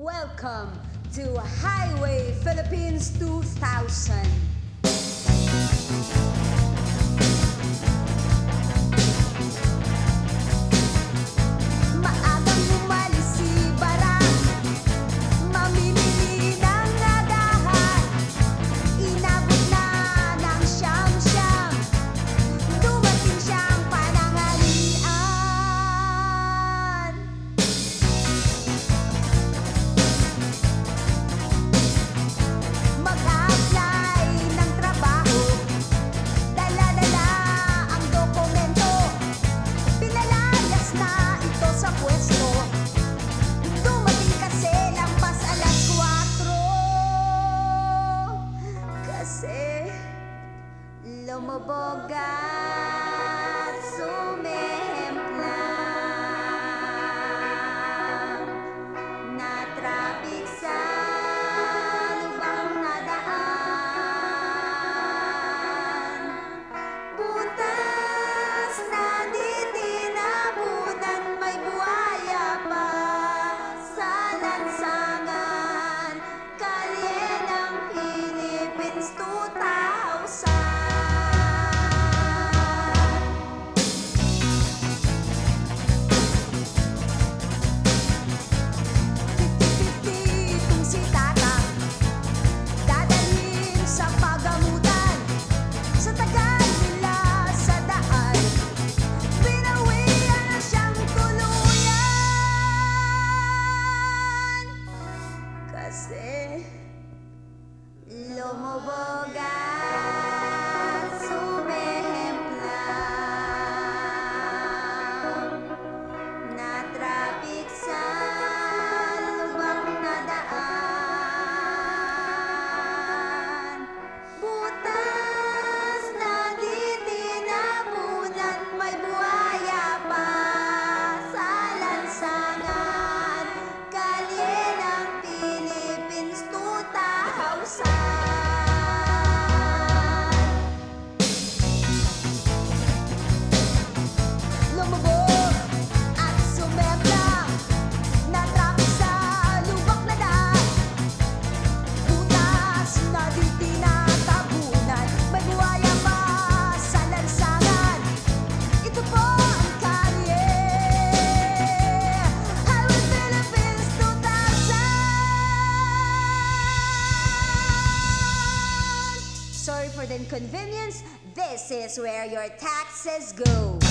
Welcome to Highway Philippines 2000. 我不甘。for the inconvenience, this is where your taxes go.